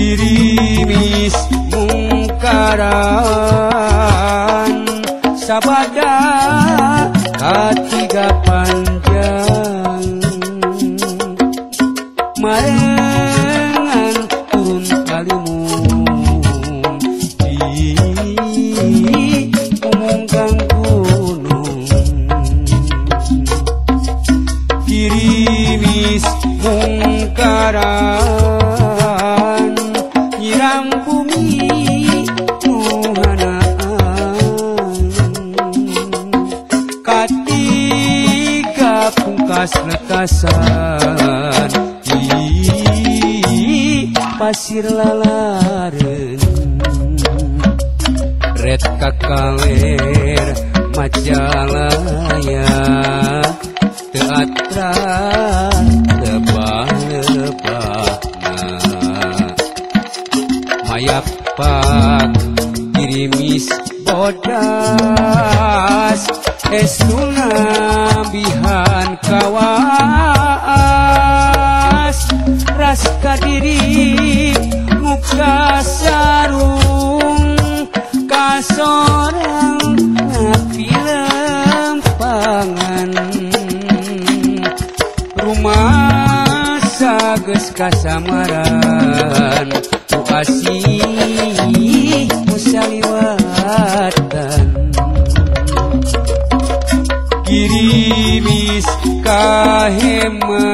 dirimis mungkaran. Sabada katiga panjang marengan turun kalimu. Di umumkan gunung. Dirimis mungkaran. kasnekkasan pasir lalaren red kakaler majalah. cepat kirimis bodas es nabihan kawas. Raska diri muka sarung kasorang ngapilem pangan rumah sages kasamaran ku asih kirimis kaheman.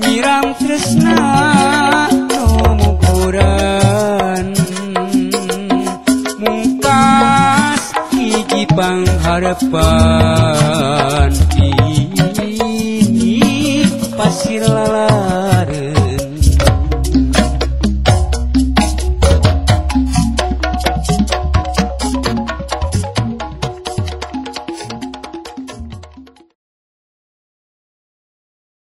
Nyiram tresna numukuran mungkas hiji pangharapan